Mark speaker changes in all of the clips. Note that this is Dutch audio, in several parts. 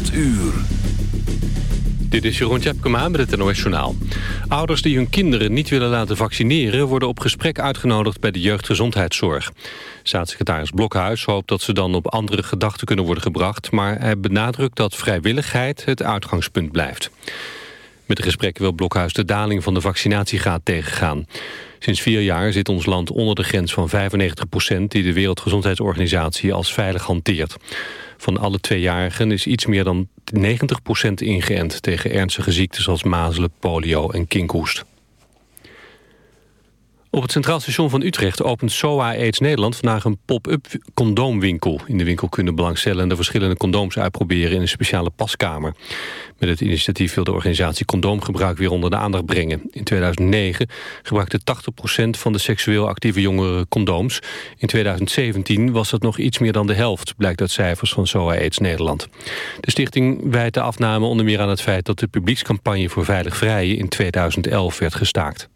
Speaker 1: 8 uur.
Speaker 2: Dit is Jeroen Tjepkema met het NOS Journaal. Ouders die hun kinderen niet willen laten vaccineren... worden op gesprek uitgenodigd bij de jeugdgezondheidszorg. Staatssecretaris Blokhuis hoopt dat ze dan op andere gedachten kunnen worden gebracht... maar hij benadrukt dat vrijwilligheid het uitgangspunt blijft. Met de gesprekken wil Blokhuis de daling van de vaccinatiegraad tegengaan. Sinds vier jaar zit ons land onder de grens van 95% die de Wereldgezondheidsorganisatie als veilig hanteert. Van alle tweejarigen is iets meer dan 90% ingeënt tegen ernstige ziektes als mazelen, polio en kinkhoest. Op het Centraal Station van Utrecht opent SOA AIDS Nederland vandaag een pop-up condoomwinkel. In de winkel kunnen belangstellenden verschillende condooms uitproberen in een speciale paskamer. Met het initiatief wil de organisatie condoomgebruik weer onder de aandacht brengen. In 2009 gebruikte 80% van de seksueel actieve jongeren condooms. In 2017 was dat nog iets meer dan de helft, blijkt uit cijfers van SOA AIDS Nederland. De stichting wijt de afname onder meer aan het feit dat de publiekscampagne voor veilig vrijen in 2011 werd gestaakt.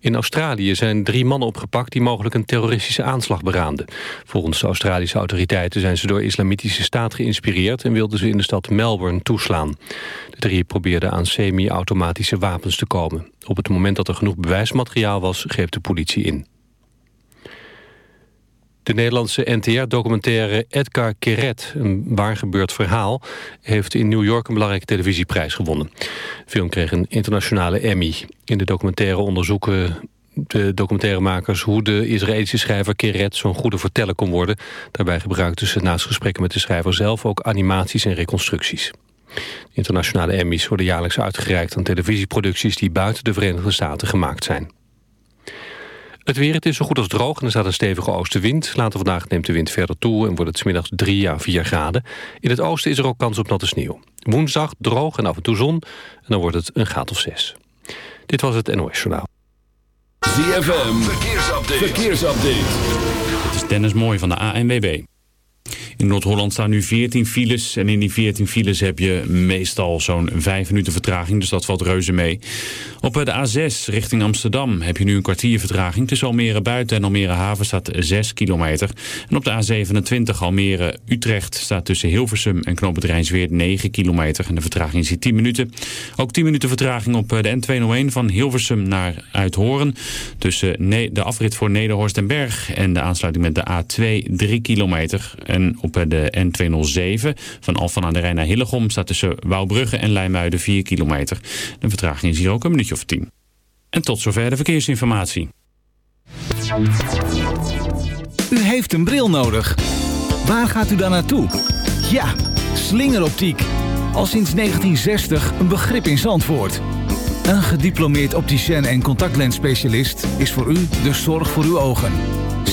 Speaker 2: In Australië zijn drie mannen opgepakt die mogelijk een terroristische aanslag beraamden. Volgens de Australische autoriteiten zijn ze door islamitische staat geïnspireerd... en wilden ze in de stad Melbourne toeslaan. De drie probeerden aan semi-automatische wapens te komen. Op het moment dat er genoeg bewijsmateriaal was, greep de politie in. De Nederlandse NTR-documentaire Edgar Keret, een waargebeurd verhaal... heeft in New York een belangrijke televisieprijs gewonnen. De film kreeg een internationale Emmy. In de documentaire onderzoeken de documentairemakers hoe de Israëlische schrijver Keret zo'n goede verteller kon worden. Daarbij gebruikten ze naast gesprekken met de schrijver zelf ook animaties en reconstructies. internationale Emmys worden jaarlijks uitgereikt aan televisieproducties die buiten de Verenigde Staten gemaakt zijn. Het weer, het is zo goed als droog en er staat een stevige oostenwind. Later vandaag neemt de wind verder toe en wordt het smiddags 3 à 4 graden. In het oosten is er ook kans op natte sneeuw. Woensdag droog en af en toe zon en dan wordt het een graad of 6. Dit was het NOS Journaal.
Speaker 1: ZFM, verkeersupdate. verkeersupdate.
Speaker 3: Het is Dennis Mooi van de ANWB. In Noord-Holland staan nu 14 files. En in die 14 files heb je meestal zo'n 5 minuten vertraging. Dus dat valt reuze mee. Op de A6 richting Amsterdam heb je nu een kwartier vertraging. Tussen Almere Buiten en Almere Haven staat 6 kilometer. En op de A27 Almere-Utrecht staat tussen Hilversum en Knoop het 9 kilometer. En de vertraging hier 10 minuten. Ook 10 minuten vertraging op de N201 van Hilversum naar Uithoren. Tussen de afrit voor Nederhorst en Berg en de aansluiting met de A2 3 kilometer. En op de N207 van Alphen aan de Rijn naar Hillegom staat tussen Wouwbrugge en Leimuiden 4 kilometer. De vertraging is hier ook een minuutje of 10. En tot zover de verkeersinformatie.
Speaker 4: U heeft een bril nodig. Waar gaat u dan naartoe? Ja, slingeroptiek. Al sinds 1960 een begrip in Zandvoort. Een gediplomeerd opticien en contactlensspecialist is voor u de zorg voor uw ogen.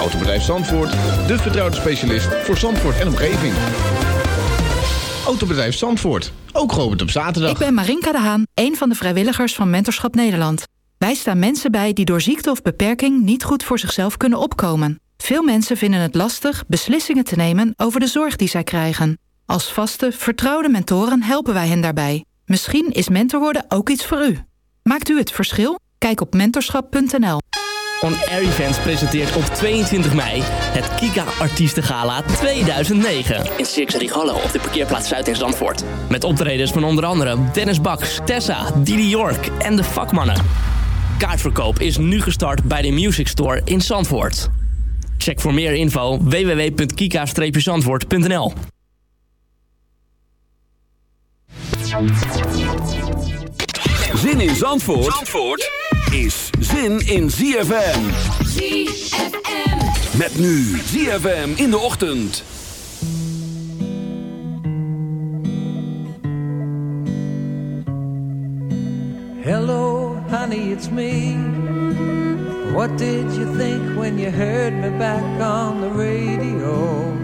Speaker 5: Autobedrijf Zandvoort, de vertrouwde specialist voor Zandvoort en omgeving. Autobedrijf Zandvoort, ook geopend op zaterdag.
Speaker 6: Ik ben Marinka de Haan, een van de vrijwilligers van Mentorschap Nederland. Wij staan mensen bij die door ziekte of beperking niet goed voor zichzelf kunnen opkomen. Veel mensen vinden het lastig beslissingen te nemen over de zorg die zij krijgen. Als vaste, vertrouwde mentoren helpen wij hen daarbij. Misschien is mentor worden ook iets voor u. Maakt u het verschil? Kijk op mentorschap.nl.
Speaker 7: On Air Events presenteert op 22 mei het Kika Artiestengala 2009. In Circus Rigallo op de parkeerplaats Zuid in Zandvoort. Met optredens van onder andere Dennis Baks, Tessa, Didi York en de vakmannen. Kaartverkoop is nu gestart bij de Music Store in Zandvoort. Check voor meer info www.kika-zandvoort.nl
Speaker 1: Zin in Zandvoort, Zandvoort is zin in ZFM.
Speaker 8: ZFM.
Speaker 1: Met nu ZFM in de ochtend.
Speaker 9: Hello, honey, it's me. What did you think when you heard me back on the radio?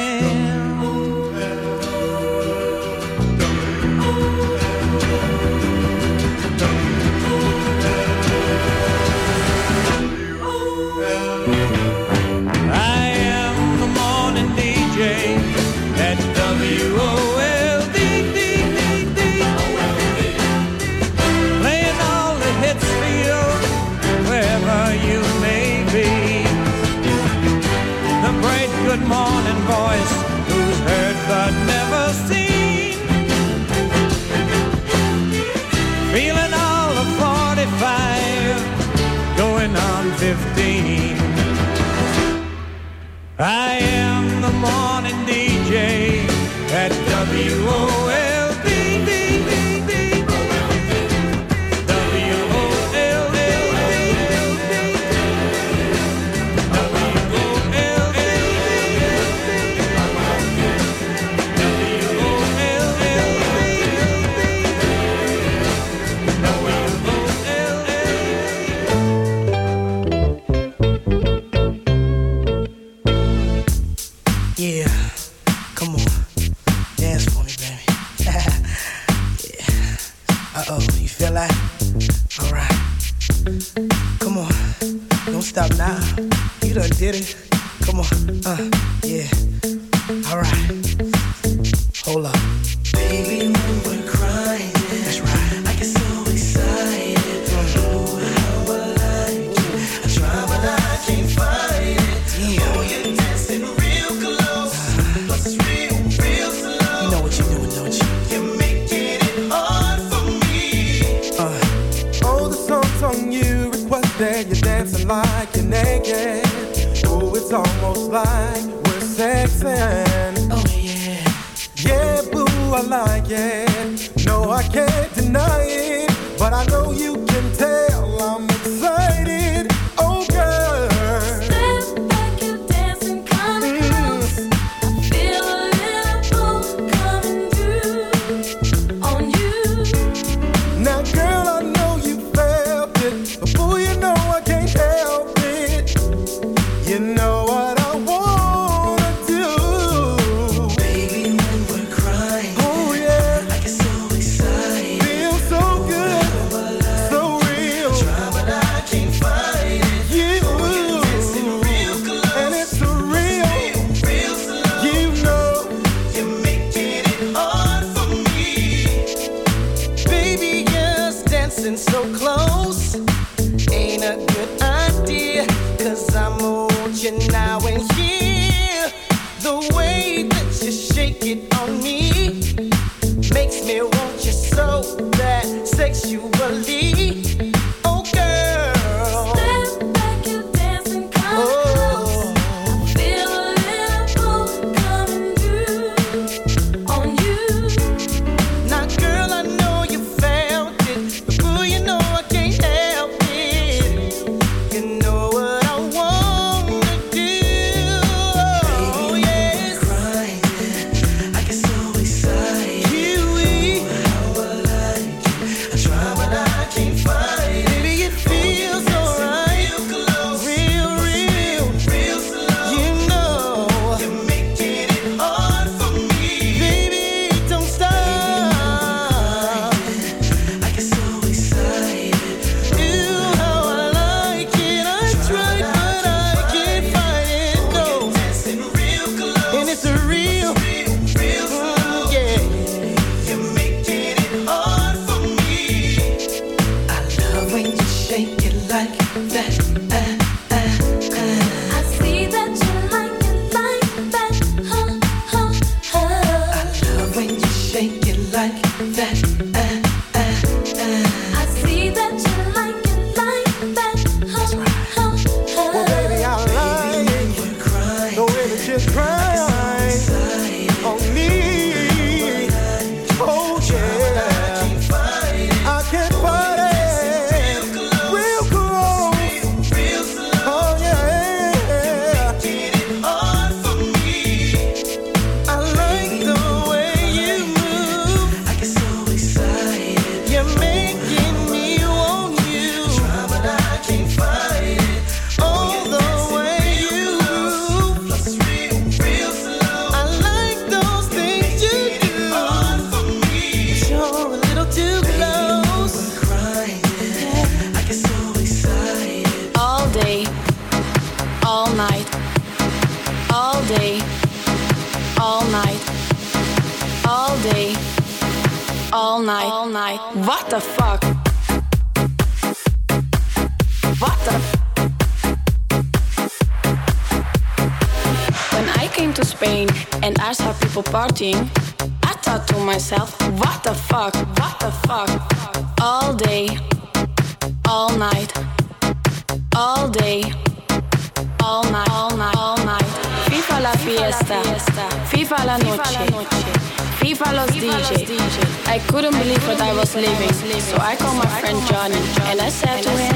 Speaker 10: believe what I was living. So I called my friend Johnny and I said to him,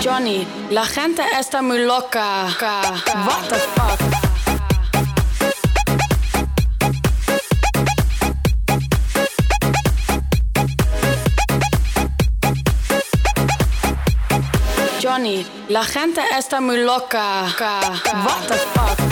Speaker 10: Johnny, la gente está muy loca. What the fuck? Johnny, la gente está muy loca. What the fuck?